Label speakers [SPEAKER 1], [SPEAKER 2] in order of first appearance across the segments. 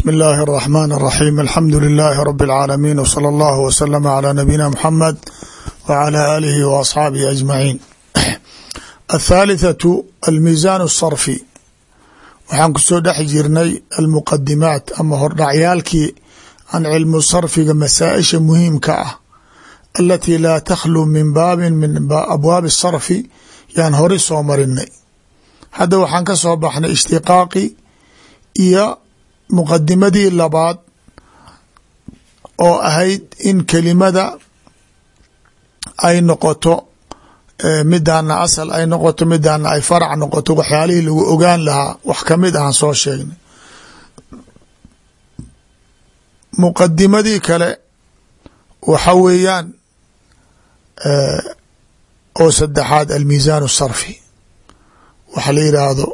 [SPEAKER 1] bsmi اllahi الرحman الرaxيm alxamdu لilaahi rb اlcaalamiin wslى اllah wslm عlى nabiyina mxamed wعlى alihi w asxaabihi aجmaciin aلthaaliثaة almiisaan الsarfi waxaan kusoo dhex jirnay almuqadimaat ama hordhacyaalkii can cilmu sarfiga masaaئisha muhiimka ah alatii laa takhlu min baabin min abwaabi الsarfi yaan hori soo marinay hadda waxaan ka soo baxnay ishtiqaaqi iyo muqadimadii labaad oo ahayd in kelimada ay noqoto midaana asal ay noqoto midaana ay farac noqoto waxyaalihii lagu ogaan lahaa wax ka mid ahaan soo sheegnay. Muqadimadii kale waxa weeyaan oo saddexaad almiisaan sarfi. Waxa la yidhaahdo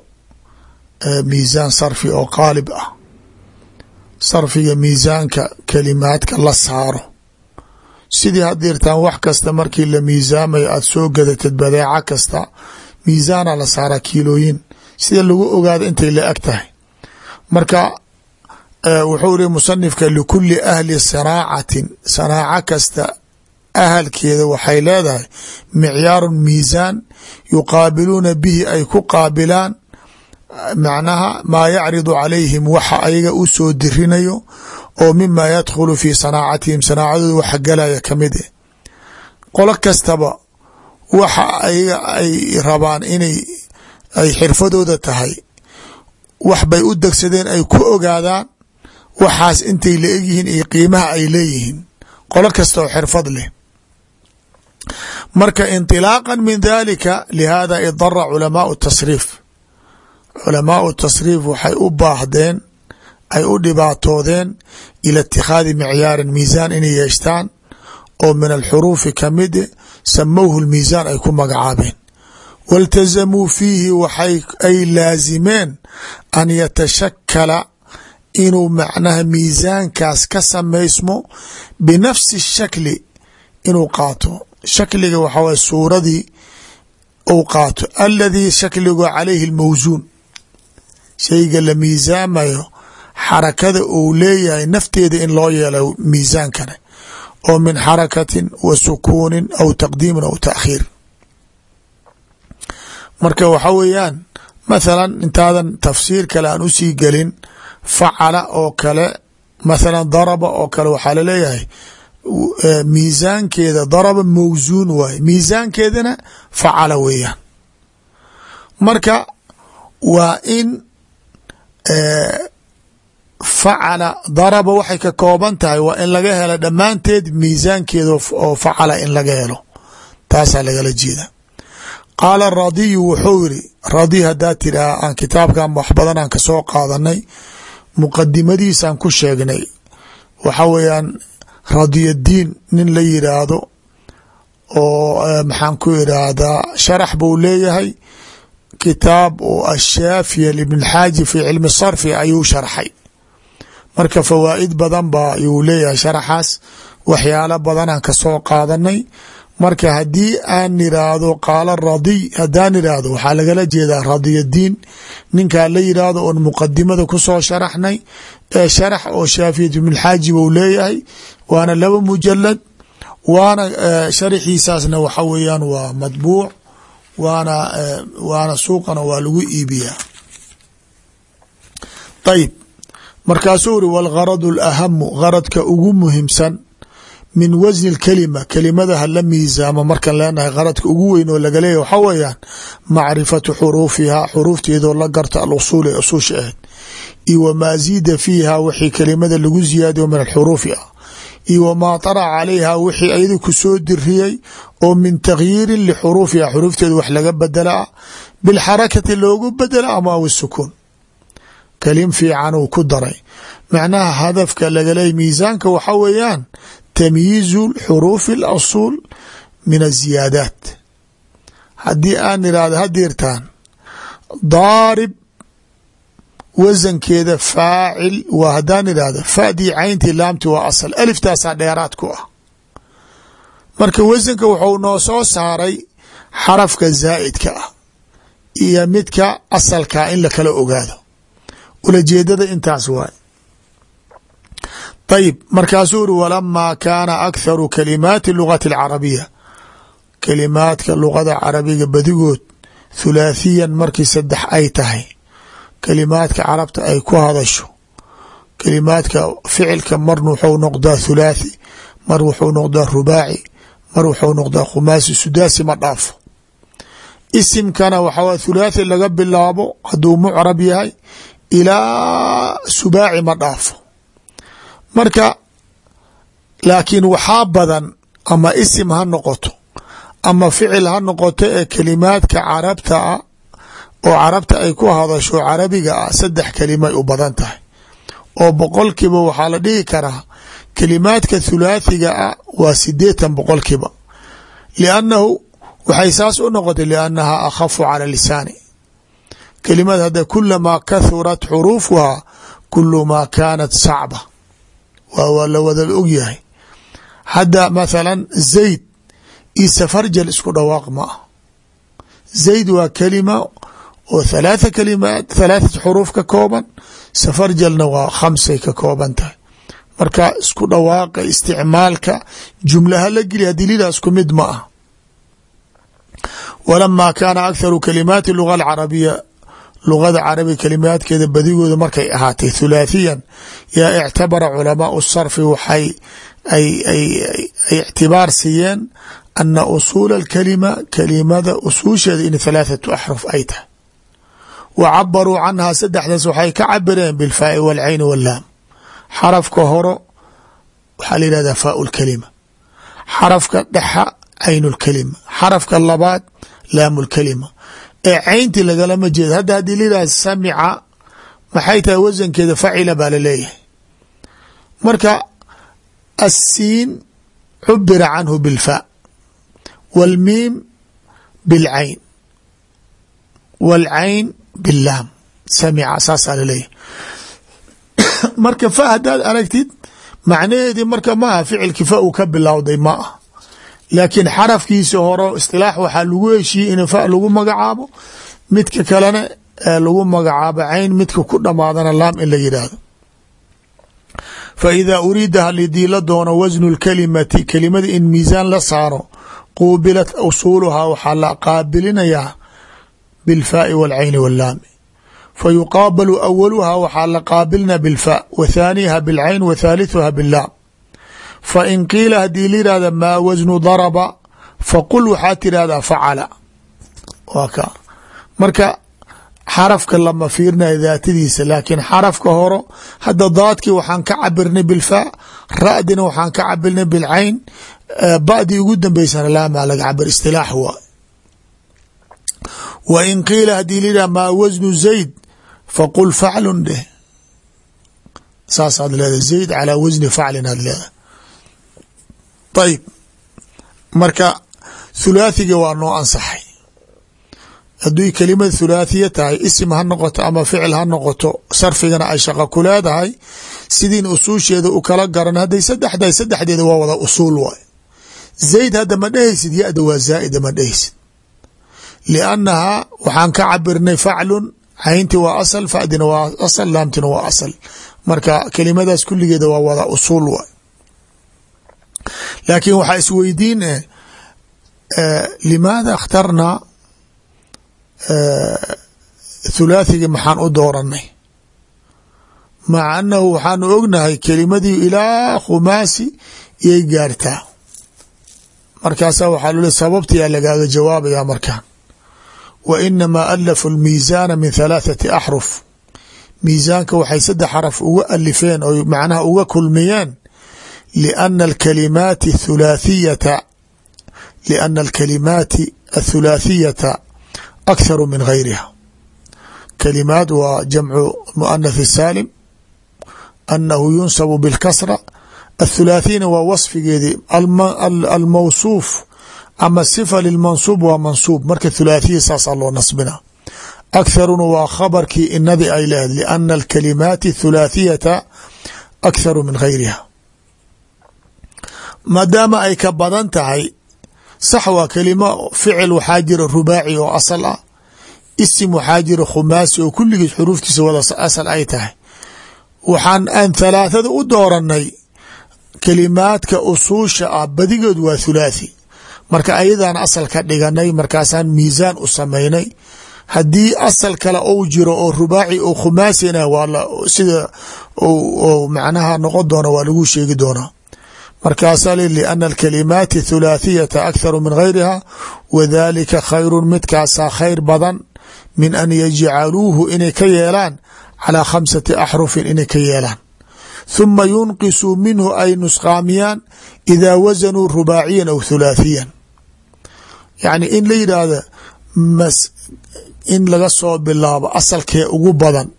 [SPEAKER 1] miisaan sarfi oo qaalib ah sarfiga miisaanka kelimaadka la saaro. Sidii hadirtaan wax kasta markii la miisaamayo aada soo gadatid badeeco kasta miisaana la saaraa kiilooyin. Sida lagu ogaado intay la eg tahay? Marka wuxuu iri musanifka likuli ahli sanaacatin sanaaco kasta ahalkeeda waxay leedahay micyaarun miisaan yuqaabiluuna bihi ay ku qaabilaan macnaha maa yacridu calayhim waxa ayaga u soo dirinayo oo mima yadkhulu fi sanaacatihim sanaacadooda waxa galaya ka mid eh. Qolo kastaba waxa ayaga ay rabaan inay ay xirfadooda tahay wax bay u degsadeen ay ku ogaadaan waxaas intay la egyihiin iyo qiimaha ay leeyihiin. Qolo kasta oo xirfad leh. Marka inطilaaqa min dalika lihada idara culamaau tasriif culamaau tasriif waxay u baahdeen ay u dhibaatoodeen ila itikhaadi micyaarin miisaan inay yeeshtaan oo min alxuruufi kamide samowhu lmiisaan ay ku magacaabeen. Waltazamuu fiihi waxay ay laasimeen an yatashakala inuu macnaha miisaankaas ka samaysmo binafsi shakli inuu qaato. Shakliga waxaa waye suuradii uu qaato. Aladii shakligu calayhi lmawsuun shayga la miisaamayo xarakada uu leeyahay nafteeda in loo yeelo miisaankane oo min xarakatin wa sukuunin aw taqdiimin aw taakhiir marka waxa weeyaan mathalan intaadan tafsiir kale aan u sii gelin facala oo kale mathalan daraba oo kale waxaa la leeyahay miisaankeeda daraba mawsuun waaye. Miisaankeedana facala weeyaan. Marka waa in facala daraba waxay ka kooban tahay waa in laga helo dhammaanteed miisaankeeda oo facala in laga helo taasaa lagala jeeda qaala radiyu wuxuu yiri radi hadaa tiraa aan kitaabkan wax badan aan ka soo qaadanay muqadimadiisaan ku sheegnay waxa weeyaan radiyadiin nin la yiraahdo oo maxaan ku iraahdaa sharax buu leeyahay kitaab oo ashaafiya libn xaaji fi cilmi sarfi ayuu sharxay. Marka fawaa'id badan ba ayuu leeyahay sharaxaas waxyaalo badanaan ka soo qaadanay. Marka haddii aan iraahdo qaala radiy haddaan iraahdo waxaa lagala jeedaa radiyadiin ninkaa la yiraahdo oon muqadimada ku soo sharaxnay ee sharax oo shaafiyat ibnxaaji buu leeyahay waana laba mujalad waana sharaxiisaasna waxa weeyaan waa madbuuc waana waana suuqana waa lagu iibiyaa ayib markaasuu iri wاlgaradu اlahamu garadka ugu muhimsan min wasni اkelima kelimada hala miisaamo markan leenahay garadka ugu weyn oo laga leeyahy waxaa weeyaan macrifatu xuruufihaa xuruufteedoo la garta alusuul ee usuusha ahayd iyo wamaa ziida fiiha wixii kelimada lagu ziyaadiyo min alxuruufi ah iyo wamaa طaraca calayha wixii ayada ku soo diriyey oo min takhyiirin lixuruufiha xuruufteeda wax laga bedelaa bilxarakati loogu bedela ama wisukuun kelim fiican uu ku daray. Macnaha hadafka lagaley miisaanka waxa weeyaan tamyiizu xuruufi اlasuul min aziyaadaat. Haddii aan irahdo hadirtaan daarib wasankeeda faacil waa haddaan irahdo fadii cayntii laamti waa asal. Aliftaasaa dheeraad ku ah. Marka wasanka wuxuu noo soo saaray xarafka zaa'idka ah iyo midka asalkaa in lakala ogaado. Ulajeedada intaas waay ayib markaasuu uri walamaa kaana akharu kalimaati lugati alcarabiya kalimaadka luqada carabiga badigood thulaathiyan markii saddex ay tahay kalimaadka carabta ay ku hadasho. Kalimaadka ficilka marna wuxuu noqdaa thulaathi mar wuxuu noqdaa rubaaci mar wuxuu noqdaa khumaasi sudaasi ma dhaafo. Isimkana waxaa thulaathi laga bilaabo hadduu mucrab yahay ilaa subaaci ma dhaafo. Marka laakiin waxaa badan ama isim ha noqoto ama ficil ha noqoto ee kalimaadka carabta ah oo carabta ay ku hadasho carabiga ah saddex kalimay u badan tahay. Oo boqolkiiba waxaa la dhihi karaa kalimaadka thulaathiga ah waa sideetan boqolkiiba. Liannahu waxay saas u noqotay liannaha akhafu cala lisaani. Kelimad hadda kulamaa kathurat xuruufuha kulumaa kaanat sacba. Waa la wada ogyahay hadda mathalan zayd iyo safarjal isku dhawaaq ma ah. Zayd waa kelima oo thalaatha kalimaat thalaatat xuruuf ka kooban safarjalna waa khamsay ka kooban tahay. Marka isku dhawaaqa isticmaalka jumlaha la geli haddii lidaa isku mid ma ah walamaa kaana akharu kalimaati luga alcarabiya lugada carabiga kalimaadkeeda badigooda markay ahaatay thulaathiyan yaa ictabara culamaau sarfi waxay ay ictibaar siiyeen ana usuula alkalima kalimada usuusheeda in thalaathatu axruf ay tahay wa cabaruu canhaa saddexdaas waxay ka cabireen bilfaai walcayni wallaam xarafka horo waxaa la yihahdaa faau lkalima xarafka dhexa caynu lkalima xarafka labaad laamu lkalima ee caynti lagalama jeedo hadda haddii layidhahda samica maxay tahay wasankeeda facila baa la leeyahay marka aلsiin cubira canhu bilfa w bilcayn w biاllaam samica saasaa la leeyahay marka fa haddaad aragtid macnaheedii marka maaha ficilki fa uu ka bilowday ma ah laakiin xarafkiisa horo istilaax waxaa lagu heshiiyey in fa lagu magacaabo. Midka kalena lagu magacaabo cayn midka ku dhamaadana laam in la yidhaahdo fa idaa uriida halidii la doono wasnu lkalimati kelimada in miisaan la saaro quubilat usuuluhaa waxaa la qaabilinayaa walcayni wallaami fa yuqaabalu awaluhaa waxaa la thaaniha bilcayn wa thaalithuha billaam fain qiila haddii la yihahda maa wasnu daraba faqul waxaa tirahdaa facala waa ka marka xarafka lama fiirinayo daatadiisa laakiin xarafka horo hadda daadkii waxaan ka cabirnay bilfaa ra'dina waxaan ka cabirnay bilcayn ba'dii ugu dambeysana laamaa laga cabir istilaax waay wa in qiila haddii yihahda maa wasnu zayd faqul faclun dheh. Saasaad leedahay zayd calaa wasni faclin aad leedahay. Ayib marka thulaathiga waa noo ansaxay. Hadduu kelimad thulaathiya tahay isim ha noqoto ama ficil ha noqoto sarfigana ay shaqo ku leedahay sidiin usuusheeda u kala garan hadday saddexdahay saddexdeeda waa wada usuul waay. Zayd hadda ma dhehaysid ya-da waa liannahaa waxaan ka cabirnay faclun caynti waa asal fadina waa asal laamtina waa asal marka kelimadaas kulligeeda waa wada usuul waay laakiin waxaa isweydiin eh limaada اkhtarnaa thulaathiga maxaan u dooranay maca anahu waxaanu ognahay kelimadii ilaa khumaasi iyay gaartaa markaasaa waxaa lole sababtiyaa lagaaga jawaabaya markaan wa inamaa alafu lmiisaana min halaathati axruf miisaanka waxay saddex xaraf uga alifeen oy macnaha uga kulmiyeen liana alkalimaati thulaathiyata liana alkalimaati athulaathiyata akharu min gayriha kalimaad waa jamcu muanath saalim anahu yunsabu bilkasra athulaathina waa wasfigeedii almawsuuf ama sifa lilmansuub waa mansuub. Marka thulaathiya saasaa loo nasbina. Akharuna waa khabarkii inadii ay leheed liana alkalimaati thulaathiyata akharu min gayriha maadaama ay ka badan tahay sax waa kelimo ficil waxaa jira rubaaci oo asal ah. Isim waxaa jira khumaasi oo kulligiis xuruuftiisa wada asal ay tahay. Waxaan aan thalaathada u dooranay kelimaadka usuusha ah badigood waa thulaathi marka ayadaan asal ka dhiganay markaasaan miisaan u samaynay. Haddii asal kale ou jiro oo rubaaci oo khumaasina sida macnaha noqon doona waa lagu sheegi doonaa markaasaa li liana alkalimaati thulaathiyata akharu min gayriha wadalika khayru midkaasaa khayr badan min an yajcaluuhu inay ka yeelaan calaa khamsati axrufin inay ka yeelaan. Thuma yunqisuu minhu ay nusqaamiyaan idaa wasanuu rubaaciyan aw thulaathiyan yacni in la yidhaahda in laga soo bilaabo asalkee ugu badan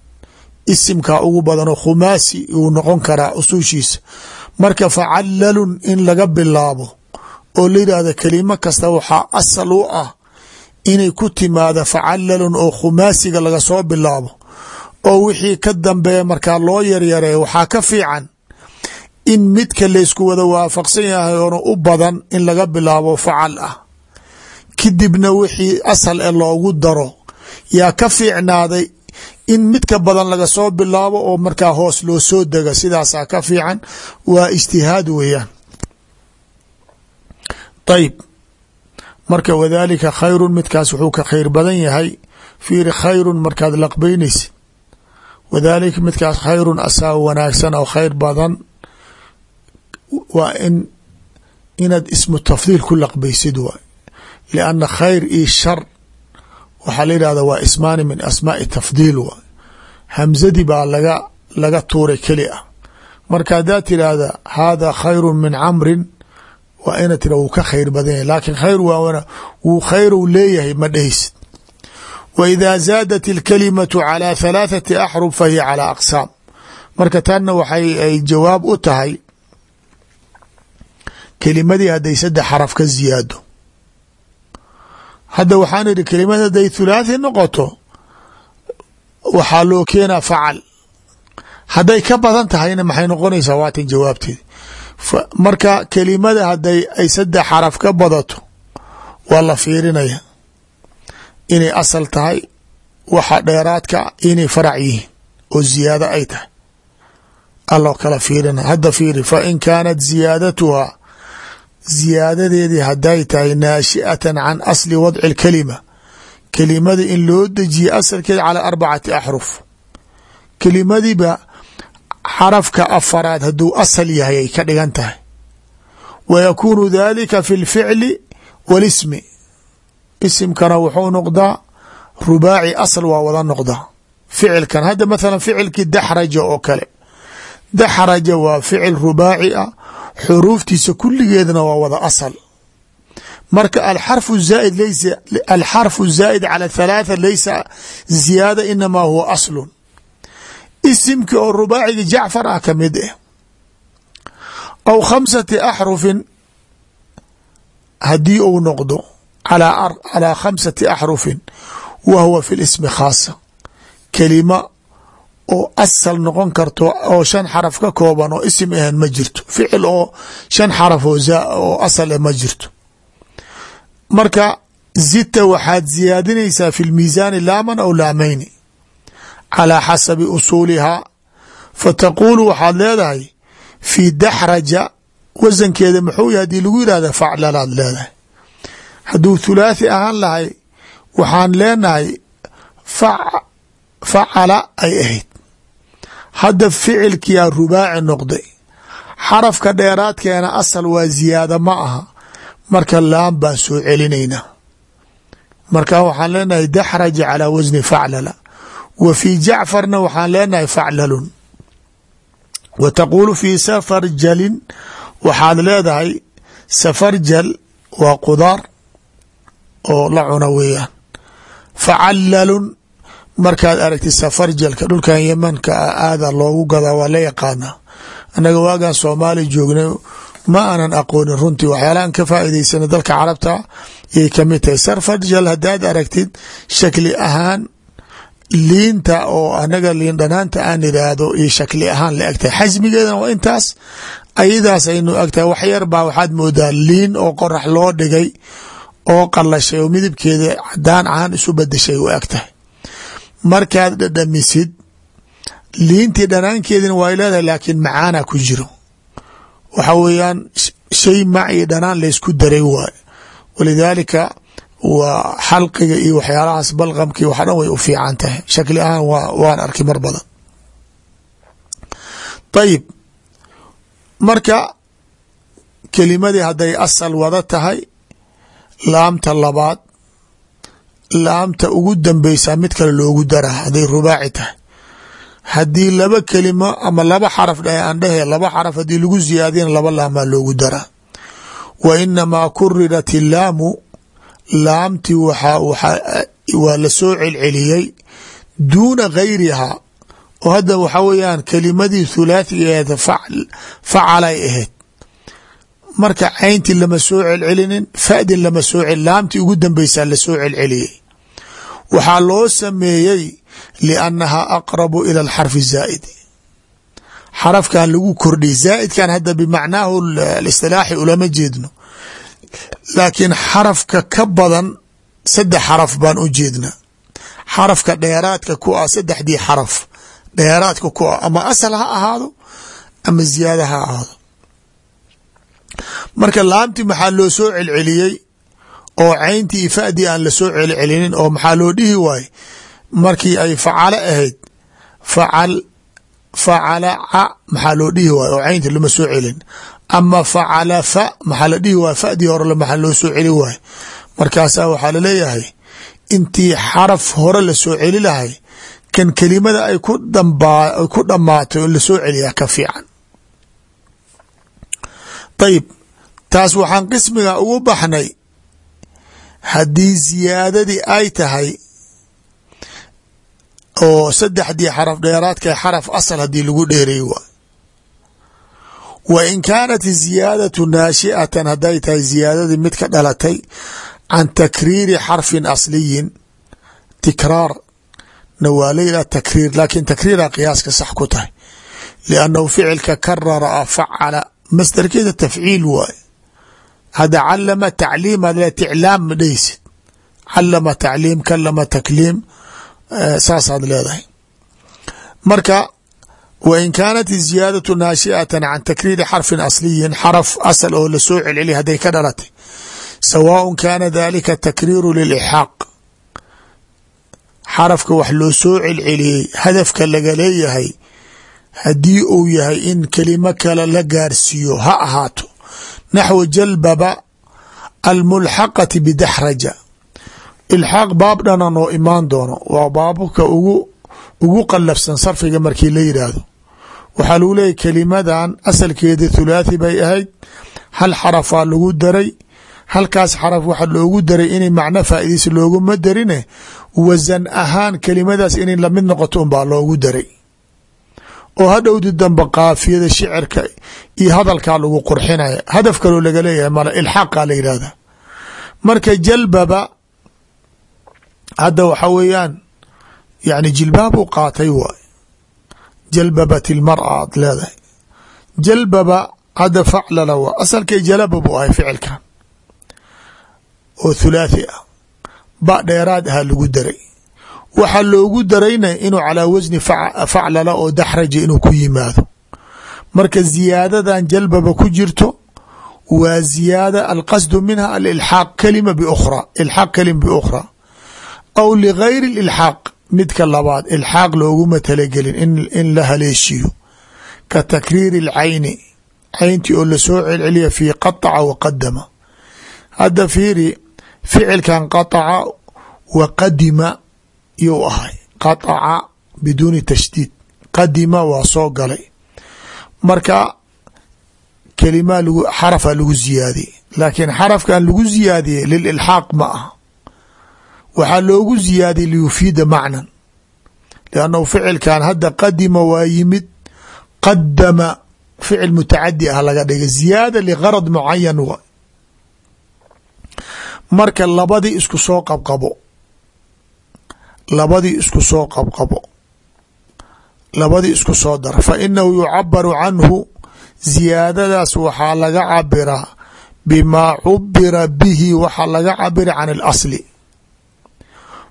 [SPEAKER 1] isimkaa ugu badan oo khumaasi uu noqon karaa usuushiisa. Marka facalalun in laga bilaabo oo la yidhaahda kelimo kasta waxaa asal u ah inay ku timaada facalalun oo khumaasiga laga soo bilaabo. Oo wixii ka dambeeya markaa loo yaryareeyo waxaa ka fiican in midka laysku wada waafaqsan yahay oona u badan in laga bilaabo facal ah kadibna wixii asal e loogu daro. Yaa ka fiicnaaday in midka badan laga soo bilaabo oo markaa hoos loo soo dega. Sidaasaa ka fiican waa ijtihaad weeyaan. Ayib marka wadaalika khayrun midkaas wuxuu ka khayr badan yahay. Fiiri khayrun markaad laqbaynaysid. Wadaalika midkaas khayrun asaa wanaagsan oo khayr badan. Waa in inaad ismu tafdiil ku laqbaysid waay lianna khayr iyo shar waxaa la yidhahda waa ismaani min asmaai tafdiil waay hamzadi baa laga laga tuuray keli ah marka haddaad tidhaahda hada khayru min camrin waa inaad tira wuu ka khayr badan yahay laakiin khayr waa wuu khayru leeyahay ma dhehaysid wa idaa zaadat ilkalimatu calaa halaathati axrub fahiya calaa aqsaam marka tanna waxay ay jawaab u tahay kelimadii hadday saddex xaraf ka ziyaado hadda waxaan idhi kelimad hadday thulaathi noqoto waxaa loo keenaa facal. Hadday ka badan tahayna maxay noqonaysaa? Waatan jawaabteedi marka kelimada hadday ay saddex xaraf ka badato waa la fiirinaya inay asal tahay waxa dheeraadka inay farac yihiin oo ziyaado ay tahay. Aloo kala fiirina. Hadda fiiri fa in kaanat ziyaadatuhaa ziyaadadeedii hadday tahay naashi'atan can asli wadci اlkalima kelimada in loo dejiye asalkeeda calى arbacati axruf kelimadiiba xarafka afaraad hadduu asal yahay ay ka dhigan tahay wa yakuunu dalika fi اlficli wاlismi isimkana wuxuu noqdaa rubaaci asal waa wada noqdaa ficilkan hadda mathala ficilkii daxraja oo kale daxraja waa ficil rubaaci ah xuruuftiisa kulligeedna waa wada asal. Marka alxarfu zaaid laysa alxarfu zaa'id cala thalaatha laysa ziyaada inamaa huwa aslun. Isimkii oo rubaaciga jacfar ah ka mid ah aw khamsati axrufin haddii uu noqdo calaa khamsati axrufin wa huwa fi lismi khaasa. Kelima oo asal noqon karto oo shan xaraf ka kooban oo isim ahan ma jirto. Ficil oo shan xaraf oo asal eh ma jirto. Marka zita waxaad ziyaadinaysaa fi lmiisaani laaman aw laamayni calaa xasabi usuulihaa fataquulu waxaad leedahay fii daxraja wasankeeda muxuu yahay haddii lagu yihahda faclalaad leedahay. Hadduu thulaathi ahaan lahay waxaan leenahay facala ay ahayd hadda ficilkiyaa rubaaci noqday. Xarafka dheeraadkeena asal waa ziyaada ma aha. Marka laam baan soo celinaynaa. Marka waxaan leenahay daxraja calaa wasni faclala. Wa fii jacfarna waxaan leenahay faclalun. Wa taquulu fii safarjalin waxaad leedahay safarjal waa qudaar oo la cuna weeyaan. Facalalun markaad aragtid safarjalka dhulkan yemanka a aada loogu gadaa waa la yaqaanaa. Annaga waagaan soomaali joognay ma aanan aqoonin runtii waxyaalahan ka faa'iidaysana dalka carabta yay ka mid tahay. Sarfarjal haddaad aragtid shakli ahaan liinta oo anaga liin dhanaanta aan idhaahdo iyo shakli ahaan la egtahay. Xasmigeedana waa intaas ayadaas aynu egtahay. Waxyar baa waxaad moodaa liin oo qorax loo dhigay oo qalashay oo midabkeeda cadaan ahaan isu badashay u eg markaad dhadhamisid liintii dhanaankeedina waa leedahay laakiin macaana ku jiro. Waxa weeyaan shay maci dhanaan laysku daray waay walidaalika waa xalqiga iyo waxyaalahaas balqamki wax dhan way u fiican tahay. Shakli ahaan waan arkay mar badan. Ayib marka kelimadii hadday asal wada tahay laamta labaad laamta ugu dambeysaa mid kale loogu daraa hadday rubaaci tahay. Haddii laba kelimo ama laba xaraf aan dhehe laba xaraf haddii lagu ziyaadiyana laba laamaa loogu daraa wa inamaa kurirat illaamu laamti waa la soo celceliyey duuna gayrihaa. Oo hadda waxa weeyaan kelimadii thulaathigeeda facalay ahayd marka cayntii lama soo celcelinin fadin lama soo laamtii ugu dambeysaa la soo celceliyey waxaa loo sameeyey liannahaa aqrabu ila alxarfi zaa'idi. Xarafkan lagu kordhiy zaa'idkan hadda bimacnaahu istilaaxi ulama jeedno. Laakiin xarafka ka badan saddex xaraf baan u jeednaa. Xarafka dheeraadka ku ah saddexdii xaraf dheeraadka ku ah ama asal ha ahaado ama ziyaada ha ahaado. Marka laamti maxaa loo soo celceliyey oo cayntii iyo fadii aan la soo celcelinin oo maxaa loo dhihi waaye markii ay facalo ahayd facal facalaca maxaa loo dhihi waaye oo caynti lama soo celin. Ama facala fa maxaa la dhihi waaye fadii hore maxaa loo soo celi waaye markaasaa waxaa la leeyahay intii xaraf hore la soo celi lahay kan kelimada ay ku ku dhammaato in la soo celiyaa ka fiican. Ayib taas waxaan qismiga ugu baxnay haddii ziyaadadii ay tahay oo saddexdii xaraf dheeraadka xaraf asal haddii lagu dheeray waay wa in kaanat ziyaadatu naashi'atan hadday tahay ziyaadadii mid ka dhalatay can takriiri xarfin asliyin tikraar. Na waa layidhah takriir laakiin takriira qiyaaska sax ku tahay. Liannahu ficilka karara a facala masdarkeeda tafciil waay hadda calama tacliim ad ticlaam ma dheysid calama tacliim kalama takliim saasaad leedahay. Marka wa in kaanat ziyaadatu naashi'atan can takriiri xarfin asliyin xaraf asal oo la soo celceliy hadday ka dhalatay. Sawaaء kaana dalika takriiru lilixaaq xarafka wax loo soo celceliyey hadafka laga leeyahay haddii uu yahay in kelimo kale gaarsiiyo ha ahaato naxwu jalbaba almulxaqati bidaxraja ilxaaq baab dhanan oo imaan doono waa baababka ugu ugu qallafsan sarfiga markii la yidhaahdo waxaa lagu leeyahy kelimadan asalkeeda thulaathi bay ahayd hal xarafaa lagu daray halkaas xaraf waxa loogu daray inay macno faa'iidaysa looguma darine wasan ahaan kelimadaas inay la mid noqoto unbaa loogu daray oo hadhowdi dambe kaafiyada shicirka iyo hadalkaa lagu qurxinaya hadaf kaloo laga leeyahay male ilxaaqa la yidhahda marka jalbaba hadda waxa weeyaan yani jilbaabuu qaatay waay jalbabat ilmara aad leedahay. Jalbaba hadda faclala waa asalkay jalaba buu ahay ficilkan oo thulaathi ah. Ba dheeraad ahaa lagu daray waxaa loogu darayna inuu calaa wasni faclala oo daxraja inuu ku yimaado. Marka ziyaadadan jalbaba ku jirto waa ziyaada alqasdu minha alilxaaq kalima biukhra ilxaaq kalima biukhra aw ligayri ilxaaq midka labaad ilxaaq looguma talagelin in la haleeshiyo. Ka takriiri alcayni cayntii oo la soo celceliya fii qataca wa qadama hadda fiiri ficilkan qataca wa yuu ahay. Qataca biduuni tashdiid. Qadima waa soo galay. Marka kelima lgu xarafa lagu ziyaadiyey laakiin xarafkan lagu ziyaadiyey lililxaaq ma aha. Waxaa loogu ziyaadiyey liyufiida macnan. Liannahu ficilkan hadda qadima waa yimid qadama ficil mutacadi ah laga dhigay. Ziyaada ligarad mucayan wa. Marka labadii isku soo qabqabo labadii isku soo qabqabo. Labadii isku soo dar fa inahu yucabaru canhu ziyaadadaas waxaa laga cabiraa bimaa cubira bihi waxaa laga cabira can اlasli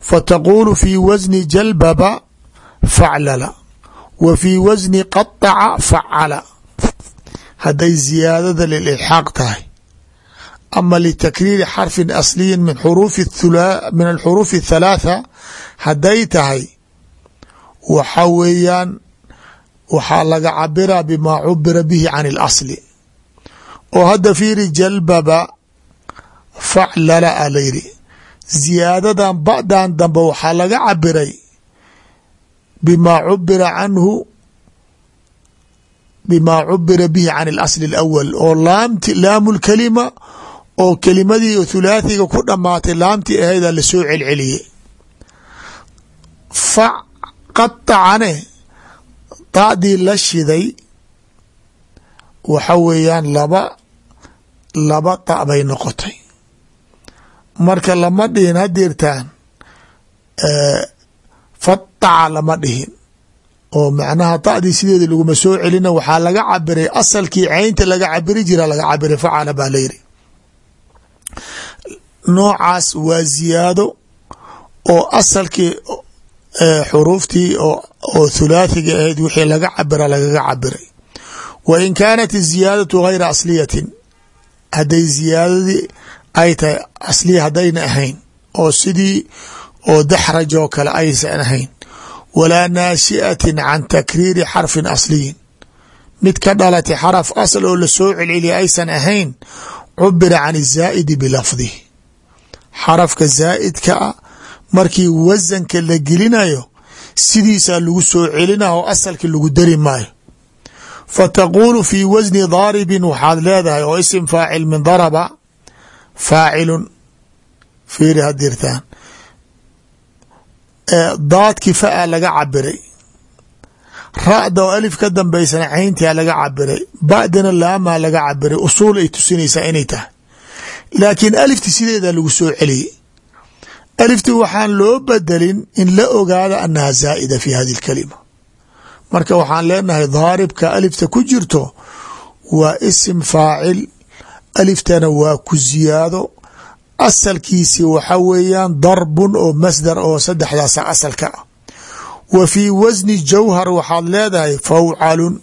[SPEAKER 1] fataquulu fi wasni jalbaba faclala wa fii wasni qaطaca facala. Hadday ziyaadada lililxaaq tahay ama litakriiri xarfin asliyin min xuruufi min alxuruufi athalaatha hadday tahay waxa weeyaan waxaa laga cabiraa bimaa cubira bihi can اlasli oo hadda fiiri jalbaba faclala a la yidhi ziyaadadan ba'dan dambe waxaa laga cabiray bimaa cubira canhu bimaa cubira bihi can اlasli اlawal oo laamti laamu lkalima oo kelimadii thulaathiga ku dhamaatay laamtii ahaydaa la soo celceliyey. Fac qatacane daadii la shiday waxa weeyaan laba laba da bay noqotay. Marka lama dhihin hadirtaan fataca lama dhihin. Oo macnaha da'dii sideeda laguma soo celina waxaa laga cabiray asalkii caynta laga cabiri jira laga cabiray facala baa layidhi noocaas waa ziyaado oo asalkii xuruuftii oo thulaathiga ahayd wixii laga cabira lagaga cabiray wa in kaanat iziyaadatu gayra asliyatin hadday ziyaadadii ay tahay asliya haddayna ahayn oo sidii oo daxraj oo kale aysan ahayn. Walaa naashi'atin can takriiri xarfin asliyin. Mid ka dhalatay xaraf asl oo la soo celceliya aysan ahayn cubira can izaa'idi bilafdihi xarafka zaa'idka a markii wasanka la gelinayo sidiisaa lagu soo celina oo asalki lagu dari maayo. Fa taquulu fii wasni daaribin waxaad leedahay oo isim faacil min daraba. Faacilun fiiri hadirtaan daadki fa-a laga cabiray ra'da oo alif ka dambaysana cayntia laga cabiray ba'dana laamaa laga cabiray usuul ay tusinaysaa inay tahay. Laakiin alifti sideeda lagu soo celiyey. Alifti waxaan loo bedelin in la ogaado annaha zaa'ida fi hadi اlkalima marka waxaan leenahay daaribka alifta ku jirto waa isim faacil. Aliftana waa ku ziyaado. Asalkiisi waxa weeyaan darbun oo masdar oo saddexdaasa asalka. ah wa fii wasni jawhar waxaad leedahay fawcalun.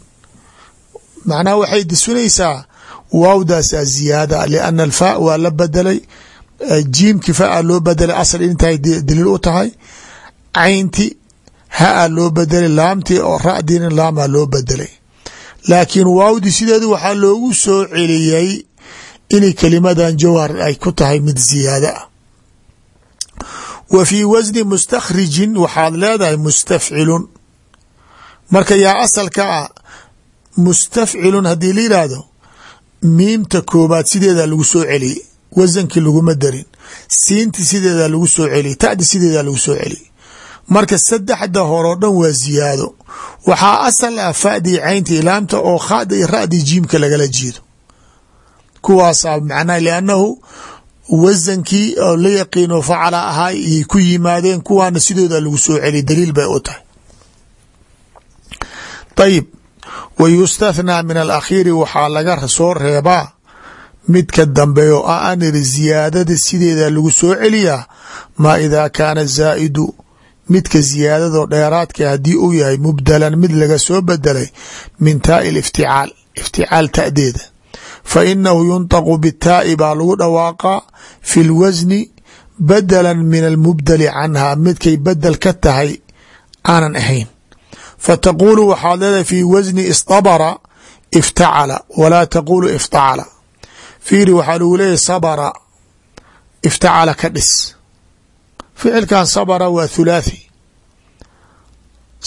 [SPEAKER 1] Macnaha waxay disunaysaa waawdaasaa ziyaada lianna alfaa waa la bedelay jiimki faa loo bedelay asal intaay daliil u tahay caynti haa loo bedelay laamti oo ra'dina laamaa loo bedelay. Laakiin waawdi sideedu waxaa loogu soo celiyey inay kelimadan jawhar ay ku tahay mid ziyaada. ah wa fii wasni mustakhrijin waxaad leedahay mustafcilun marka yaa asalka ah mustafcilun haddii la yidhaahdo miimta koobaad sideedaa lagu soo celiyey wasankii laguma darin siinti sideedaa lagu soo celiyey ta'di sideedaa lagu soo celiyey. Marka saddexda horeo dhan waa ziyaado. Waxaa asal ah fa'dii cayntii laamta oo khada iyo ra'dii jiimka lagala jiido kuwaasaa macnaha liannahu wasankii oo la yaqiino facala ahaa iyay ku yimaadeen kuwaana sidooda lagu soo celiy daliil bay u tahay. Ayib wa yustathnaa min alakhiiri waxaa laga soo reebaa. Midka dambe oo ah an iri ziyaadada sideeda lagu soo celiyaa? Maa idaa kaana zaa'idu midka ziyaadado dheeraadka haddii uu yahay mubdalan mid laga soo bedelay min taa'i lifticaal ifticaal ta'deeda fa inahu yunطaqu bitaa'i baa lagu dhawaaqaa fi lwasni badalan min almubdali canha midkay bedel ka tahay aanan ahayn fataquulu waxaad leedahay fi wasni istabara iftacala walaa taqulu iftacala fiiri waxaa lagu leeyahy sabra iftacala ka dhis ficilkan sabra waa thulaathi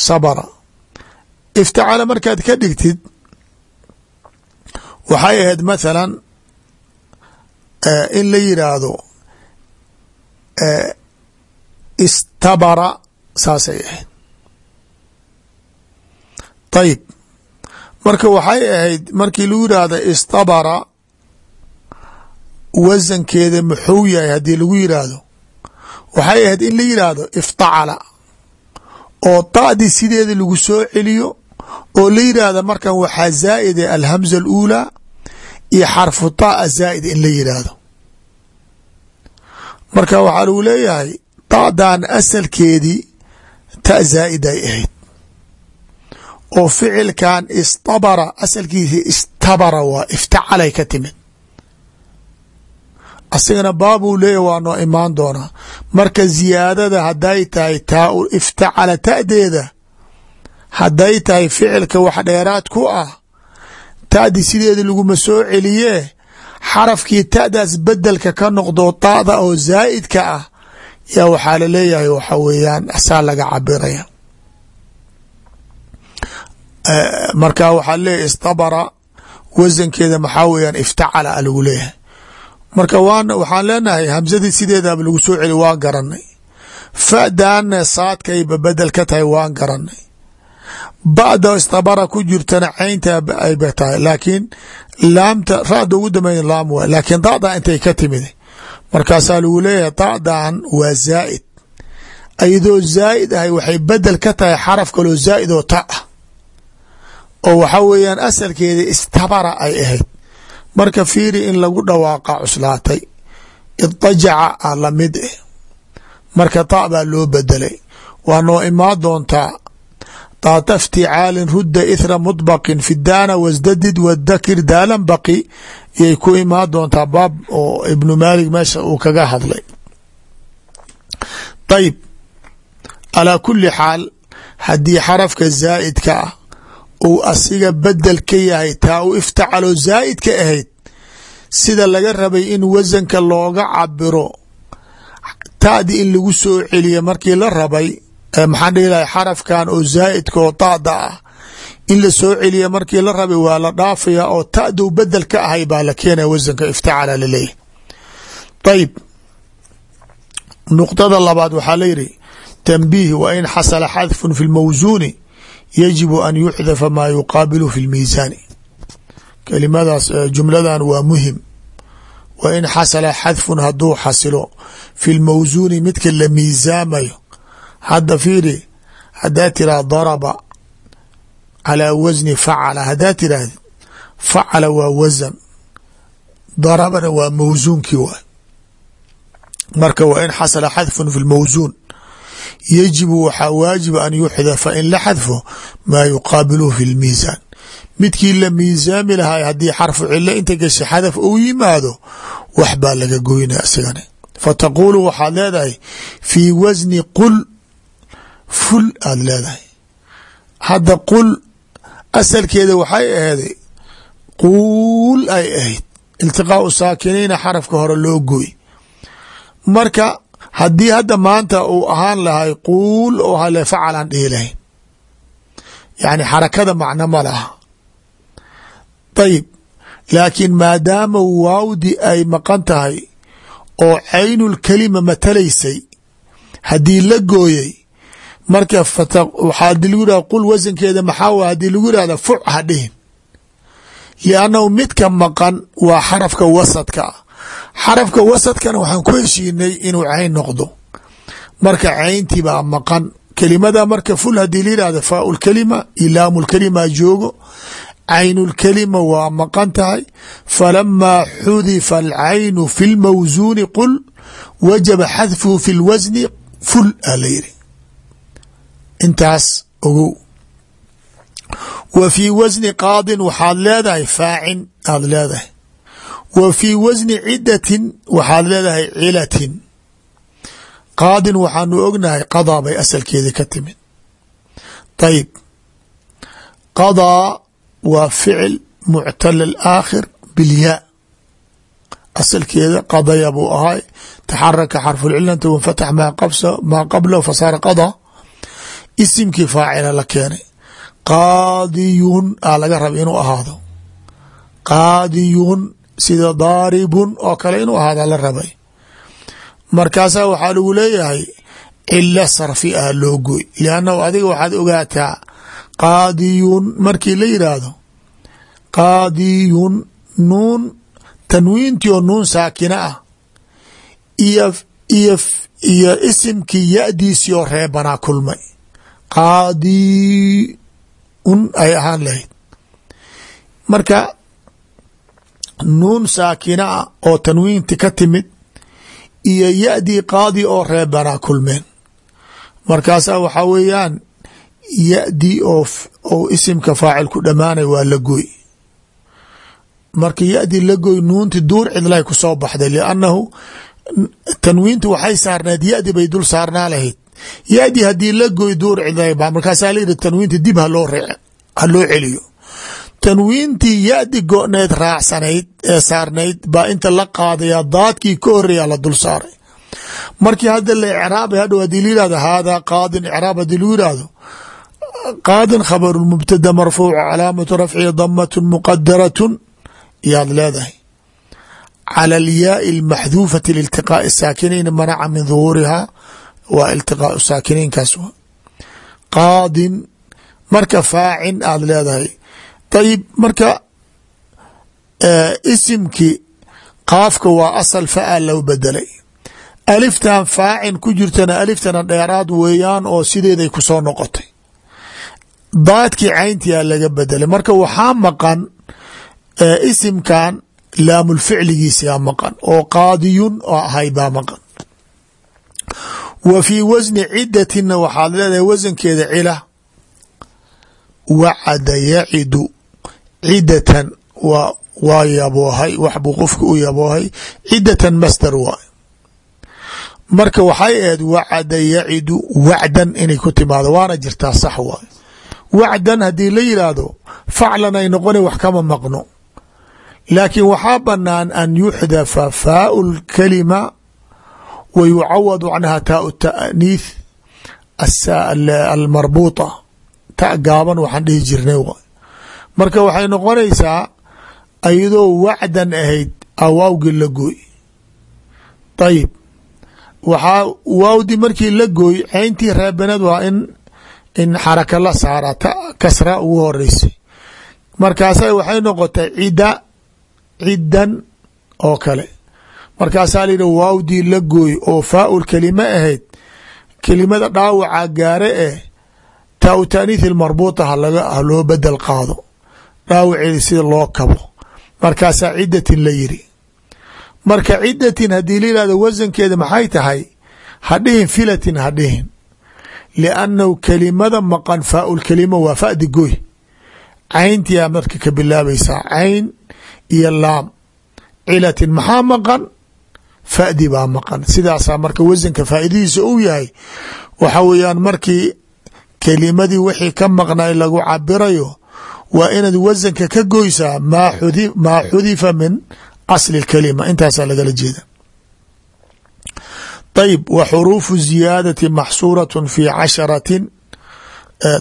[SPEAKER 1] sabra iftacala markaad ka dhigtid waxay ahayd mathalan in la yidhaahdo istabara saasay ahayd. Ayib marka waxay ahayd markii lagu yidhaahdo istabara wasankeeda muxuu yahay haddii lagu yidhaahdo waxay ahayd in la yidhaahdo iftacala oo ta'dii sideeda lagu soo celiyo oo la yidhaahda markan waxaa zaa'ida alhamza aluulaa iyo xarfu taa zaa'id in la yidhaahdo marka waxaa lagu leeyahay ta'dan asalkeedii ta zaa'id ay ahayd. Oo ficilkan istabara asalkiisi istabara waa iftacalay ka timid. Asigana baabuu leeya waa noo imaan doonaa. Marka ziyaadada hadday tahay taa iftacala ta'deeda hadday tahay ficilka wax dheeraad ku ah ta'di sideeda laguma soo celiyee xarafkii ta'daas bedelka ka noqdo taada oo zaa'idka ah yaa waxaa la leeyahay waxa weeyaan saa laga cabiraya marka waxaa leeyahy istabara wasankeeda maxaa weeyaan iftacala a lagu leeyahay. Marka waxaan leenahay hamsadii sideedaaba lagu soo celi waan garanay. Fa'daana saadkayba bedel ka tahay waan garanay ba'da istabara ku jirtana caynta ayba tahay laakiin laamta ra'da ugu dambeyn laam waay laakiin da'da intay ka timid. Markaasaa lagu leeyahay da'dan waa zaa'id. Ayadoo zaa'id ahay waxay bedel ka tahay xaraf kaloo zaa'id oo ta ah. Oo waxa weeyaan asalkeeda istabara ay ahayd. Marka fiiri in lagu dhawaaqa cuslaatay idajaca a la mid eh. Marka ta baa loo bedelay. Waa noo imaan doontaa daata ifticaalin rudda ithra mudbaqin fidaana wasdadid wadakir daalan baqi yay ku imaan doontaa baab oo ibnu maalik meesha uu kaga hadlay ayib calaa kuli xaal haddii xarafka zaa'idka ah uu asiga bedel ka yahay taa u iftacalo zaa'id ka ahayd sida laga rabay in wasanka looga cabiro ta'di in lagu soo celiya markii la rabay maxaan dhihi lahay xarafkan oo zaa'idka oo taada ah in la soo celiya markii la rabay waa la dhaafaya oo ta'dou bedel ka ahay baa la keenaya wasanka iftacala laleeyahy ayib nuqdada labaad waxaa layidhi tanbiih wa in xasala xadfun fi lmawsuuni yajibu an yuxdafa maa yuqaabilu fi lmiisaani kelimadaas jumladan waa muhiim. Wa in xasala xadfun hadduu xasilo fi lmawsuuni midka la miisaamayo hadda fiiri haddaa tiraha daraba calaa wasni facala haddaa tiraahdi facala waa wasan darabana waa mawsuunkii waay marka wa in xasala xadfun fi lmawsuun yajibu waxaa waajiba an yuxdafa in la xadfo maa yuqaabiluhu fi lmiisaan midkii la miisaami lahay haddii xarfu cilo inta gasha xadaf uu yimaado wax baa laga goynaya isigana fataquulu waxaad leedahay fii wasni qul ful aada leedahay. Hadda qul asalkeeda waxay aheeday quul ay ahayd iltiqaau saakiniina xarafka hore loo gooy. Marka haddii hadda maanta uu ahaan lahay quul oo hale facalaan dhihi lahayn. Yani xarakada macno ma laha. Ayib laakiin maadaama waawdi ay maqan tahay oo caynulkelima matalaysay haddii la gooyey marka waxaa di lagu yihah qul wasankeeda maxaa w haddii lagu yihahda fuc ha dhihin. Liannahu midka maqan waa xarafka wasadka. Ah xarafka wasadkana waxaan ku heshiinay inuu cayn noqdo. Marka cayntii baa maqan. Kelimada marka ful haddii la yihahda faau lkelima ilaamu lkelima joogo caynulkelima waa maqan tahay. Falamaa xudifa alcaynu fi lmawsuuni qul wajaba xadfuhu fi lwasni ful a la yiri intaas ogow wa fii wasni qaadin waxaad leedahay faacin aad leedahay. Wa fii wasni cidatin waxaad leedahay cilatin. Qaadin waxaanu ognahay qadaa bay asalkeedii ka timid. Ayib qadaa waa ficil muctal alaakhir bilyaa asalkeeda qadaya buu ahay. Taxaraka xarfulcilanta wanfatax maa qablahu fasaara qadaa isimkii faacila la keenay. Qaadiyun aa laga raba inuu ahaado. Qaadiyun sida daaribun oo kale inuu ahaada la rabay. Markaasaa waxaa lagu leeyahay cilo sarfi ah loo goy liannahu adiga waxaad ogaataa qaadiyun markii la yidhaahdo qaadiyun nuun tanwiintii oo nuun saakina ah iyo iyo iyo isimkii ya-diisii oo reebanaa kulmay qaadiun ay ahaan lahayd. Marka nuun saakina ah oo tanwiinti ka timid iyo ya-dii qaadi oo reebanaa kulmeen. Markaasaa waxaa weeyaan ya-dii oo isimka faacil ku dhammaanay waa la gooy. Marka yadi la goy nuunti duur cidlay ku soo baxday liannahu tanwiintu waxay saarneed yadi bay dul saarnaa lahayd yadi haddii la goy duur cidlay markaasaa la yidhi tanwiinta dib haloo ha loo celiyo. Tanwiintii yadi go-need raacsanayd ee saarnayd baa inta la qaadaya daadkii ka horreeya la dul saaray. Markii hadda la icraabay hadhow haddii la yihahdo haadaa qaadin icraab haddii lagu yihahdo qaadin khabaru mubtada calaamatu rafcihi damatun muqadaratun yaad leedahay. Cala alyaai liiltiqaa'i saakinayn manaca min duhuuriha waa iltiqaau saakinaynkaas wa qaadin marka faacin aad leedahay. Ayib marka isimkii qaafka waa asal fa-a loo bedelay aliftan faacin ku jirtana aliftana dheeraad weeyaan oo sideeday ku soo noqotay. Daadkii cayntiyaa laga bedelay marka waxaa maqan isimkan laamulficligiisaa maqan oo qaadiyun oo ahay baa maqan wa fii wasni cidatina waxaad leedahay wasankeeda cila. Wacada yacidu cidatan waa waa yaboohay wax buu qofka u yaboohay cidatan masdar waay marka waxay ahayd wacada yacidu wacdan inay ku timaado waana jirtaa sax waay wacdan haddii la yidhaahdo faclan ay noqona wax kama maqno. Laakiin waxaa banaan an yuxdafa faau lkalima wa yucawadu canha taau taaniith almarbuuta ta gaaban waxaan dhihi jirnay marka waxay noqonaysaa ayadoo wacdan ahayd awaawgii la gooy ayib waxaa waawdi markii la gooy cayntii reebaneed waa in in xaraka la saara ta kasra ugu horeysay markaasa waxay noqotay cida cidan oo kale markaasaa la yidhi waawdii la gooy oo faaul kelime ahayd kelimada dhaawaca gaare eh taa u ha loo bedel qaado. Dhaawaceedi sida loo kabo. Markaasaa cidatin la yiri. Marka cidatin haddii la yihahdo wasankeeda maxay tahay? Ha dhihin filatin ha dhihin. Liannahu kelimada maqan faaul kelima waa fadi goy cayntiyaa marka ka bilaabaysaa. Cayn iyo laam. Cilatin maxaa maqan fadi baa maqan. Sidaasaa marka wasanka faa'iidadiisa uu yahay waxa weeyaan markii kelimadii wixii ka maqnay lagu cabirayo waa inaad wasanka ka goysaa maa xudifa min asli اkalima intaasaa lagala jeeda. Ayb wa xuruufu ziyaadati maxsuuraة fi casharatin.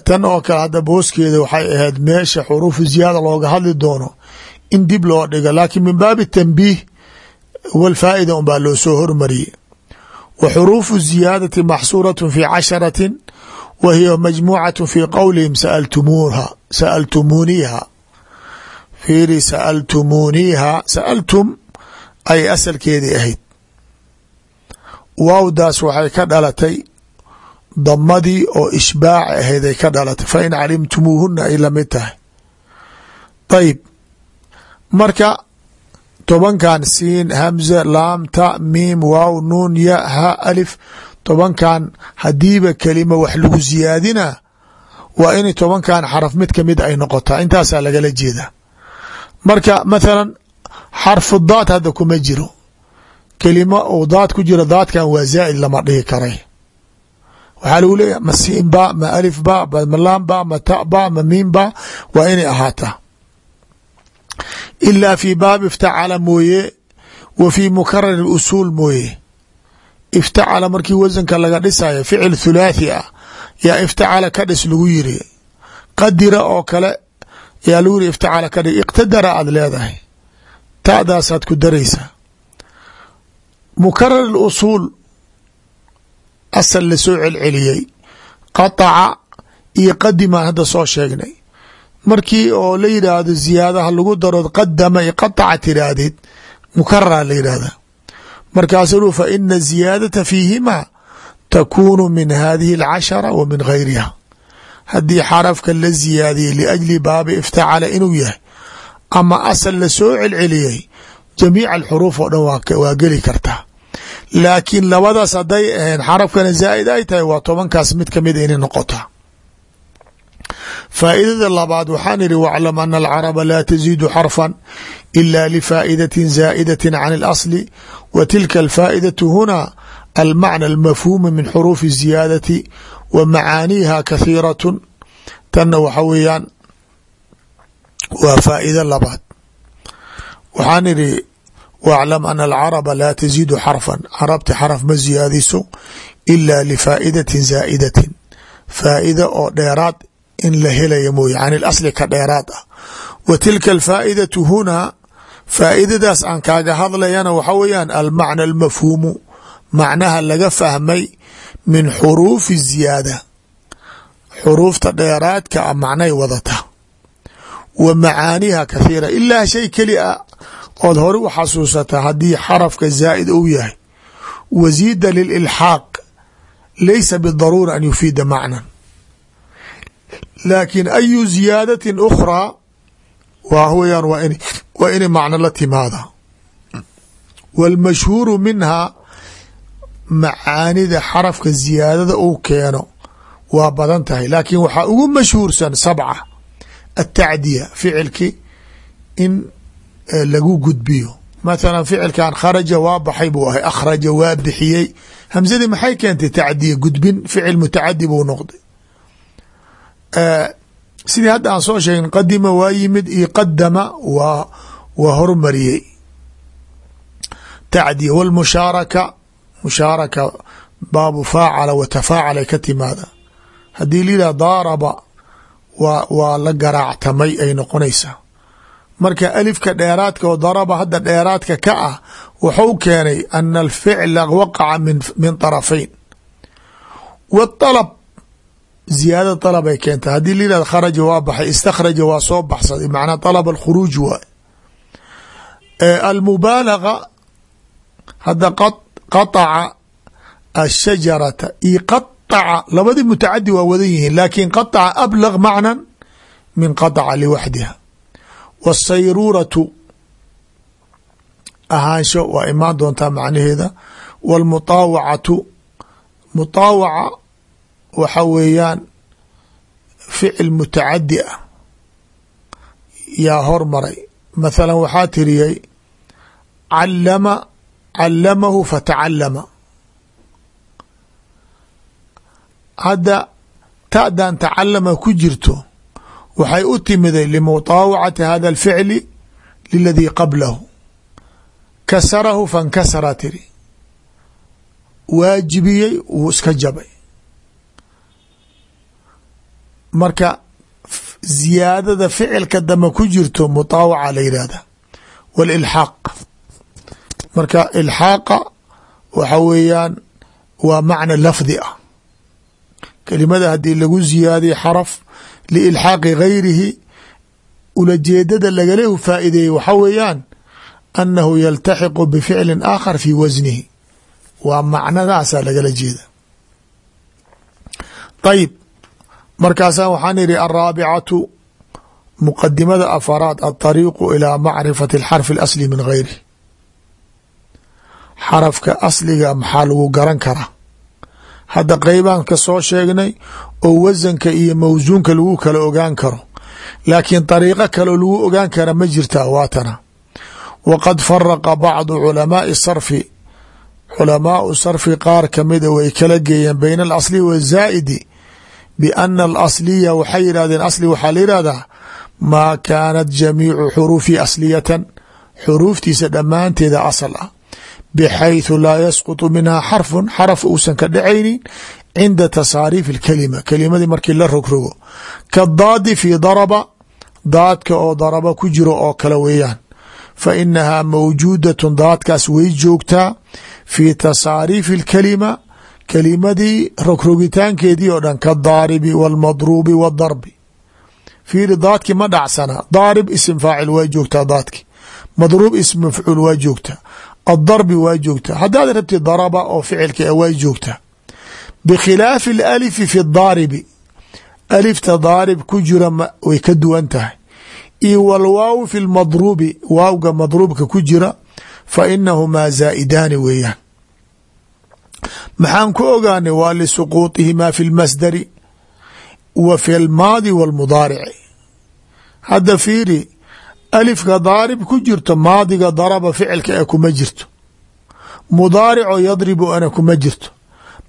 [SPEAKER 1] Tan oo kale hadda booskeeda waxay ahayd meesha xuruufu ziyaada looga hadli doono in dib loo dhigo laakiin min baabi tanbiih walfaa'ida un baa loo soo hormariyey wa xuruufu ziyaadati maxsuuraة fi casharatin wa hiya majmuucaة fi qowlihim saaltumuuha saaltumuuniiha fiiri saaltumuuniiha saaltum ay asalkeedii ahayd waawdaas waxay ka dhalatay damadii oo ishbaac ahayd ay ka dhalatay fa in calimtumuuhuna ay la mid tahay ayib marka tobankan siin hamza laam ta miim waaw nuun ya ha alif. Tobankan hadiiba kelima wax lagu ziyaadina. Waa inay tobankan xaraf mid ka mid ay noqotaa. Intaasaa lagala jeedaa marka mathalan xarfu daad hadda kuma jiro. Kelima uu daad ku jiro daadkan waa zaa'id lama dhihi karay. Waxaa lagu leeyahy ma siin ba ma alif ba ma laam ba ma ta ba ma miim ba waa inay ahaataa ilaa fi baabi iftacala mooye wa fi mukarari usuul mooye iftacala markii wasanka laga dhisayo ficil thulaathi ah yaa iftacala ka dhis lagu yiri qadira oo kale yaa lagu yiri iftacala ka dhis iqtadara aad leedahay ta'daasaad ku daraysaa mukarar usuul asal la soo celceliyey qataca iyo qadimaan hadda soo sheegnay markii oo la yidhaahdo ziyaadaha lagu daro qadama iyo qataca tiraahdid mukarara la yidhahda markaasuu fa ina ziyaadata fiihima takuunu min hadihi alcashara wa min gayriha haddii xarafka la ziyaadiyey liajli baabi iftacala inuu yahay ama asal la soo celceliyey jamiica alxuruuf oo dhan waa geli kartaa laakiin labadaas hadday ahayn xarafkana zaa'id ay tahay waa tobankaas mid kamida inay noqotaa faaidada labaad waxaan ihi wclam ana alcaraba laa taziidu xarfan ila lifaa'idatin zaa'idati can اlasli wa tilka alfaa'idatu huna almacna almafhuumu min xuruufi ziyaadati wa macaaniiha kahiiratun tanna waxa weeyaan waa faa'ida labaad. Waxaan idhi waclam ana alcaraba laa taziidu xarfan. Carabta xarf ma ziyaadiso ila lifaa'idati zaa'idatin. Faa'ida oo dheeraad in la helaya mooye can ilasli ka dheeraad ah. Wa tilka alfaa'idatu hunaa faa'idadaas aan kaaga hadlayana waxa weeyaan almacna almafhuumu macnaha laga fahmay min xuruufi ziyaada. Xuruufta dheeraadka a macnay wadata. Wa macaaniha kathiira ilaa shay keli a ood hore u xasuusataa haddii xarafka zaa'id uu yahay. Wasiida lililxaaq laysa bidaruura an yufiida macnan laakiin ayu ziyaadatin ukhraa waa weyaan waa inay macno la timaada. Wاlmashhuuru minhaa macaanida xarafka ziyaadada uu keeno waa badan tahay. Laakiin waxaa ugu mashhuursan sabca atacdiya ficilki in lagu gudbiyo. Mathala ficilkan kharaja waa baxay buu ahay akhraja waa bixiyey. Hamsadii maxay keentay tacdiya gudbin ficil mutacadi buu noqday sidii hadda aan soo sheegin qadima waa yimid iyo qadama waa waa hormariyey. Tacdiya wاlmushaaraka mushaaraka baabu faacala wa tafaacalay ka timaada. Haddii lilah daaraba waa waa la garaactamay ay noqonaysaa marka alifka dheeraadka oo daraba hadda dheeraadka ka ah wuxuu keenay ana alficla waqaca min min طarafayn w ziyaada طalb ay keenta haddii la yihahdo kharaja waa baxay istakhraja waa soo baxsaday macnaa طalb alkhuruuj waay almubaalaga hadda qaطaca ashajarata io qaطaca labadii mutacadi waa wadan yihiin laakin qaطaca ablg macna min qaطca liwaxdiha wالsayruuratu ahaansho waa imaan doontaa macnaheeda wاlmuطaawacatu muطaawaca waxa weeyaan ficil mutacadi ah yaa hormaray. Mathala waxaa tiriyey calama calamahu fatacalama hadda ta'dan tacalama ku jirto waxay u timiday limuطaawacati hada اlficli liladii qablahu. Kasarahu fankasara tiri. Waajibiyey wuu iska jabay marka ziyaadada ficilka dambe ku jirto mutaawaca la yidhahda wاlilxaaq marka ilxaaqa waxa weeyaan waa macna lafdi ah. Kelimada haddii lagu ziyaadiye xaraf liilxaaqi gayrihi ulajeedada lagala faa'ideeyey waxa weeyaan annahu yaltaxiqu bificli aakhar fi wasnihi waa macnadaasaa lagala jeeda. Ayib markaasaa waxaan idhi alraabicatu muqadimada afaraad alطariiqu ilaa macrifati اlxarfi اlasli min gayrihi xarafka asliga maxaa lagu garan karaa hadda qeybaan ka soo sheegnay oo wasanka iyo mawsuunka lagu kala ogaan karo laakiin dariiqo kaleo lagu ogaan kara ma jirtaa waatana waqad faraqa bacdu culamaai sarfi culamaau sarfi qaar kamida way kala geeyeen bayna alasli wazaa'idi biana alasliya waxay yidhahdeen asli waxaa la yihahdaa maa kaanat jamiicu xuruufi asliyatan xuruuftiisa dhammaanteeda asal ah bxayثu laa yasquط minha xarfu xaraf uusan ka dhacaynin cinda tasaariif اkalima kelimadii markii la rogrogo kadaadi fi darba daadka oo daraba ku jiro oo kale weeyaan fa inahaa mawjuudaة daadkaas way joogtaa fi tasaariifi اlkalima kelimadii rogrogitaankeedii oo dhan kadaaribi wاlmadruubi wاdarbi fiiri daadki ma dhacsana. Daarib ism faacil waa joogtaa daadki. Madruub ism mafcuul waa joogtaa. Adarbi waa joogtaa. Haddaad rabti daraba oo ficilka waa joogtaa. Bikhilaafi alalifi fi daaribi alifta daarib ku jira way ka duwan tahay. Io walwaaw fi lmadruubi waawga madruubka ku jira fa inahumaa zaa'idaani weeyaan maxaan ku ogaanay waa lisuquuطihimaa fi lmasdari wa fi lmaadi wاlmudaarici hadda fiiri alifka daarib ku jirto maadiga daraba ficilka ee kuma jirto. Mudaaricoo yadribu ana kuma jirto.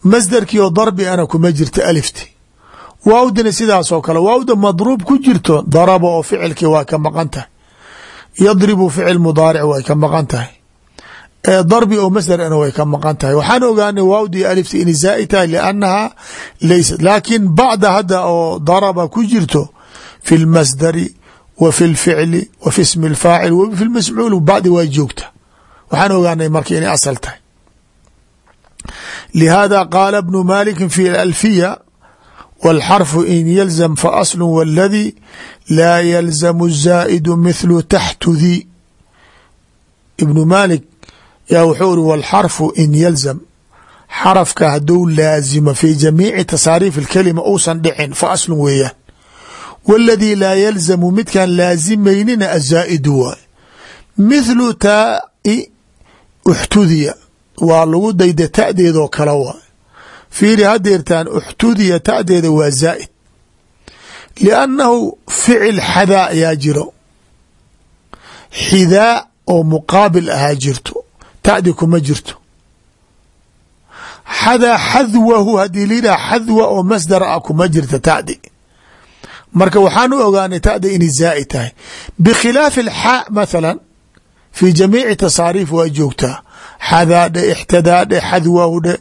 [SPEAKER 1] Masdarkii oo darbi ana kuma jirto alifti. Waawdina sidaasoo kale waawda madruub ku jirto daraba oo ficilkii waa ka maqan tahay darbi oo masdarana way ka maqan tahay waxaan ogaanay waawdii alifta inay zaa'id tahay liannaha laysat laakiin bacda hadda oo daraba ku jirto fi lmasdari wa fi lficli wa fi ismi اlfaacil wa fi lmascuul bacdi waa joogta waxaan ogaanay marka inay asal tahay لهذا قال ابن مالك في الألفية والحرف إن يلزم فأصل والذي لا يلزم الزائد مثل تحت ذي ابن مالك yaa wuxuu iri wاlxarfu in yalzam xarafka haduu laazimo fi jamiici tasaariif اlkalima uusan dhicin fa aslun weeyaan wاladii laa yalzamu midkaan laazimaynina azaa'idu waay mithlu taai uxtudiya waa lagu dayda ta'deedoo kale waay fiiri hadeertaan uxtudiya ta'deeda waa zaa'id liannahu ficil xadaa ayaa jiro xidaa oo muqaabil ahaa jirto tadi kuma jirto. Xadaa xadwahu haddii layidhaha xadwa oo masdar ah kuma jirta tadi. Marka waxaan u ogaanay tadi inay zaa'id tahay. Bikhilaafi alxaa mathala fi jamiici tasaariif waa joogtaa xadaa dhe ixtadaa dhe xadwahu dhe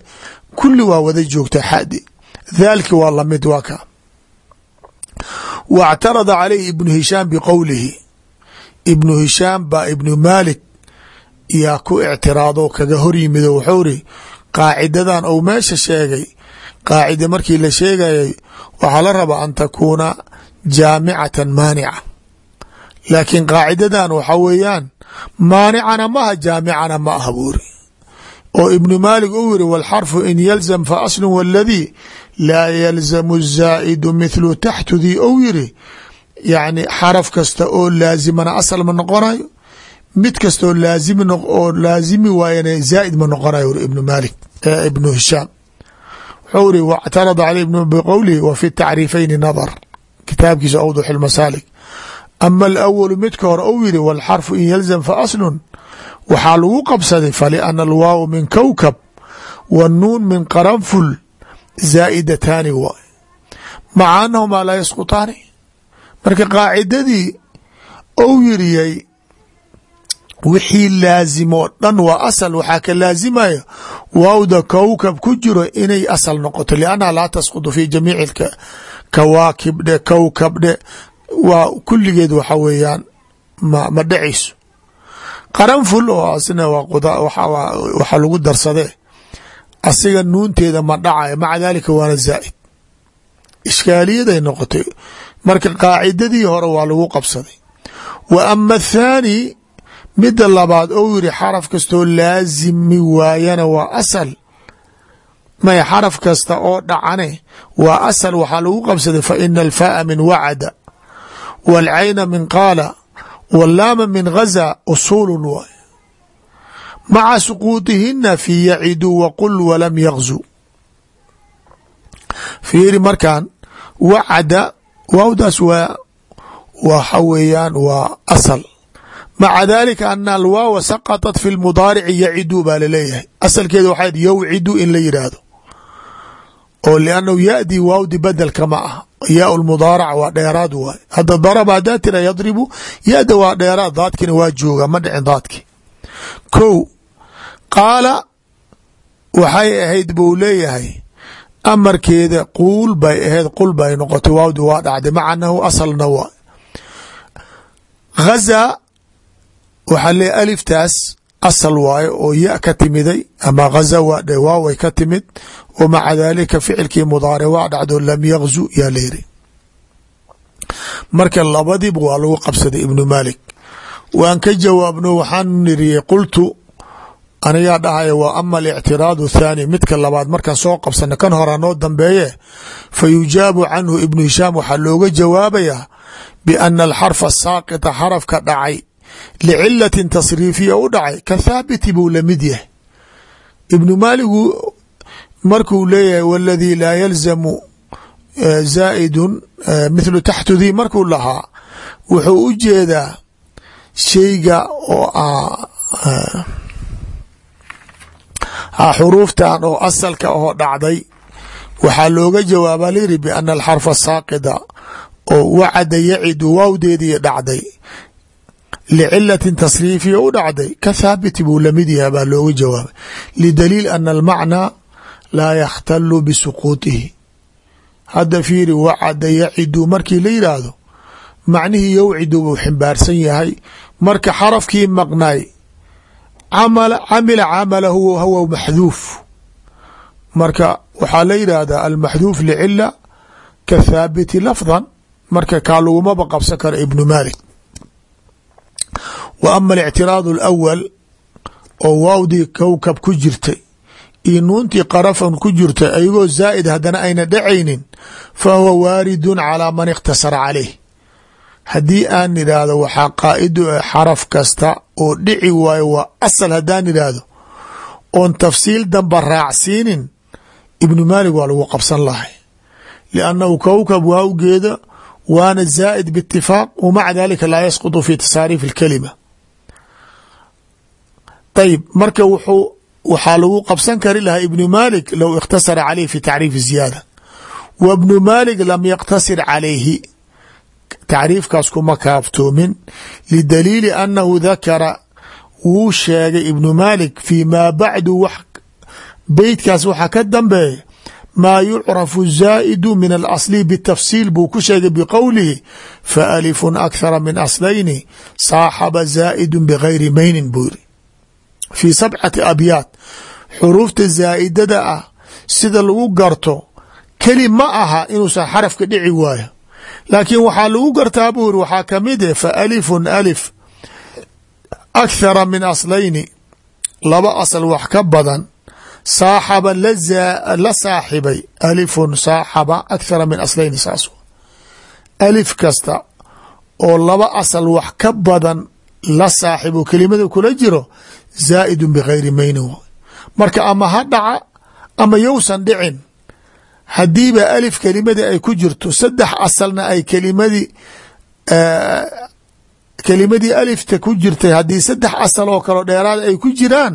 [SPEAKER 1] kulli waa wada joogtaa xadi daalki waa la mid waa ka. اctarada calayhi ibnu hishaam maalik yaa ku ictiraado kaga hor yimid wxuu ri qaacidadan ou meesha sheegay qaacida markii la sheegayay waxaa la rabaa an takuuna jaamicatan maanica. Laakiin qaacidadan waxaa weeyaan maanicana maaha jaamicana ma aha buu oo ibnu maalig uu yiri wاlxarfu in yalzam faaslu waladii laa yalzamu zaa'idu mithlu taxtudii ou yiri yani xaraf kasta oo laazimana asal ma noqonayo mid kastoo laazim oo laazimi waayana zaaid ma noqonayo uri ibnu maalik ibnu hishaam. Wuxuu iri wاctarada al ibn bqowlihi wa fi tacriifayni nadar kitaabkiisa awdux masaalik ama alawalu midka hore ou yiri wاlxarfu in yalzam faaslun waxaa lagu qabsaday faliana alwaaw min kowkab wanuun min qaranful zaaidataani waay maca anahumaa laa yasqutaani. Marka qaacidadii ou yiriyay wixii laazimo dhan waa asal waxaa ka laazimaya waawda kowkab ku jiro inay asal noqoto. Liannaha laa tasqutu fi jamiici kawaakib dhe kowkab dhe. Waa kulligeed waxa weeyaan ma dhacayso qaranful oo asna waxa lagu darsadee asiga nuunteeda ma dhacayo maca dalika waana zaa'id. Ishkaaliyaday noqotay. Marka qaacidadii hore waa lagu qabsaday. Wa ama athaani midda labaad ou yiri xaraf kastoo laazimi waayana waa asal. May xaraf kasta oo dhacane waa asal waxaa lagu qabsaday fa ina alfaaa min wacada wاlcayna min qaala wاllaama min gaza usuulu waay. Maca suquutihina fi yacidu waqul walam yagzu fiiri markan wacada waawdaas waa waxa weeyaan waa asal maca dalika ana alwaawa saqطat fi lmudaarici yacidu baa la leeyahay asalkeeda waxaa yawcidu in la yidhaahdo oo liannahu yaأdi waawdi bedelka ma ah yaa mudaarac waa dheeraad waay. Hadda daraba hadaa tira yadribu yada waa dheeraad daadkina waa jooga ma dhicin daadki. Ko qaala waxay ahayd buu leeyahay amarkeeda quul bay ahayd qul bay noqotay waawdi waxaa leey aliftaas asal waaye oo ya ka timiday ama ghaza waa dhe waaway ka timid wa maca dalika ficilkii mudaaric waa dhacdo lam yagzu yaa layiri marka labadiiba waa lagu qabsaday ibnu malik waan ka jawaabno waxaan niriyey qultu anigaa dhahaya wa ama alictiraadu thaani. Midka labaad markaan soo qabsana kan hora noo dambeeye fa canhu ibnu hishaam waxaa looga jawaabayaa biana alxarfa saaqita xarafka dhacay licilatin tasriifiya u dhacay ka thaabiti buu la mid yahay ibnu maaligu markuu leeyahay waladii laa yalzamu zaa'idun mithlu taxtudii markuu lahaa wuxuu u jeedaa shayga oo xuruuftan oo asalka oo dhacday waxaa looga jawaaba layiri biana alxarfa saaqida oo wacada yacidu waawdeedii dhacday licilatin tasriifiya u dhacday ka thaabiti buu la mid yahay baa looga jawaabay lidaliil ana almacnaa laa yakhtalu bisuquutihi hadda fiiri wacada yacidu markii la yidhaahdo macnihii yowcidu buu ximbaarsan yahay marka xarafkii maqnaay camila camalahu hawa maxduuf marka waxaa la yidhaahdaa almaxduuf licila ka thaabiti lafdan marka kaa lagumaba qabsan karo ibnu malik wa ama alictiraad alawal oo waawdii kowkab ku jirtay iyo nuuntii qarafan ku jirtay ayagoo zaa'id haddana ayna dhacaynin fa huwa waaridun calaa man ikhtasara caleyh haddii aan idhaahdo waxaa qaa'idu xaraf kasta oo dhici waayo waa asal haddaan idhaahdo oon tafsiil damba raacsiinin ibnu maalik waa lagu qabsan lahay. Liannahu kowkab waawgeeda waana zaa'id biitifaaq wa maca dalika laa yasqutu fi tasaariif alkalima ayib marka wuxuu waxaa lagu qabsan kari lahaa ibnu maalik low ikhtasara caleyh fi tacriifi ziyaada. Wa ibnu maalik lam yaqtasir calayhi. Tacriifkaas kuma kaaftoomin lidaliili annahu dakara wuu sheegay ibnu maalik fii maa bacdu wax beytkaas waxaa ka dambeeya maa yucrafu zaa'idu min alasli bitafsiil buu ku sheegay biqowlihi fa alifun akhara min aslayni saaxaba zaa'idu bigayri maynin buu yiri fii sabcati abyaad xuruufta zaa'idada ah sida lagu garto keli ma aha inuusan xarafka dhici waayo. Laakiin waxaa lagu gartaa buu yiri waxaa ka mid eh fa alifun alif akhara min aslayni laba asal wax ka badan saaxaba la saaxibay alifun saaxaba akhara min aslayni saas alif kasta oo laba asal wax ka badan la saaxibo kelimada kula jiro zaa'idun bigayri maynin marka ama ha dhaca ama yowsan dhicin haddiiba alif kelimadii ay ku jirto saddex asalna ay kelimadii kelimadii alifta ku jirtay haddii saddex asal oo kaleo dheeraad ay ku jiraan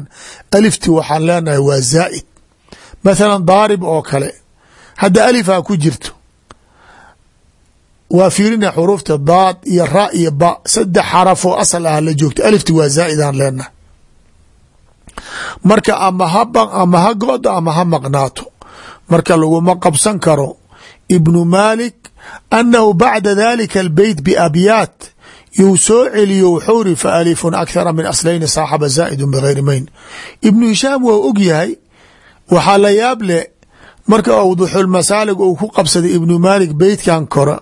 [SPEAKER 1] alifti waxaan leenahay waa zaa'id mathalan daarib oo kale hadda alifaa ku jirto waa fiirina xuruufta daad iyo ra iyo ba saddex xarafoo asal ah la joogto alifti waa zaa'idaan leenahay marka ama ama ha goodo ama ha maqnaato. Marka laguma qabsan karo ibnu malik annahu bacda dalika albeyt biabyaat yuu soo celiyo wuxuu ri fa alifun akhara min aslayni saaxaba zaa'idun bigayri mayn. Ibnu hishaam waa og yahay waxaa la yaab leh marka awduxulmasaalig uu ku qabsaday ibnu malik beytkan kora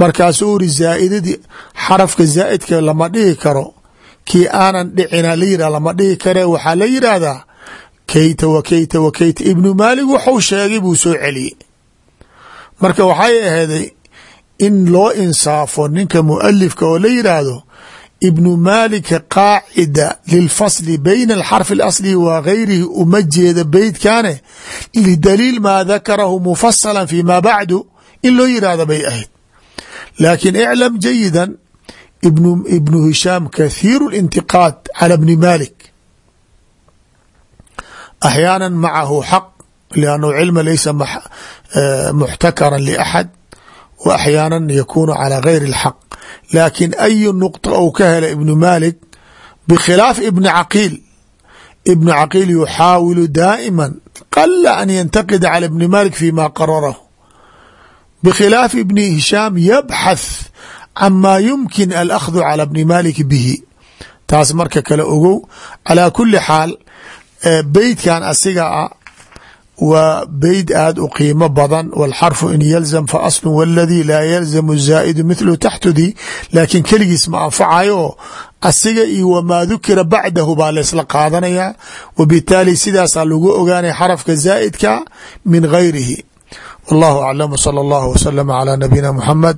[SPEAKER 1] markaasuu iri zaa'idadii xarafka zaa'idka lama dhihi karo kii aanan dhicina la yidhah lama dhihi kare. Waxaa la yidhaahdaa keyta wa keyta wa keyta ibnu maalik wuxuu sheegay buu soo celiyey. Marka waxay aheeday in loo insaafo ninka mualifka oo la yidhaahdo ibnu maalika qaacida lilfasli bayna alxarfi alasli wa gayrihi uma jeeda beytkane lidaliil maa dakarahu mufasala fi ma bacdu in loo yidhaahda bay ahayd. Laakiin iclam jayida ibnu hishaam kathiiru اlintiqaad cala bni malik axyaana macahu xaq liannahu cilma laysa muxtakara liaxad wa axyaana yakunu calى gayri اlxaq laakin ayu nuqطa ou ka hela ibnu malik bkhilaaf ibni caqiil ibnu caqiil yuxaawilu daa'ima qala an yantaqida calى ibni malik fi ma qararahu bkhilaaf ibni hishaam yabxath cama yumkin alأkhdu calى bni malik bihi taas marka kale ogow calaa kuli xaal beytkan asiga a waa beyt aad u qiimo badan wاlxarfu in yalzam faaslu wاladii laa yalzamu zaa'idu mithlu taxtudii laakiin keligiis ma anfacayo oo asiga iyo wamaa dukira bacdahu baa laysla qaadanayaa wabitaali sidaasaa lagu ogaanaya xarafka zaa'idka min gayrihi wallahu aclam wslى اllah wslm عlى nabiyina muxamed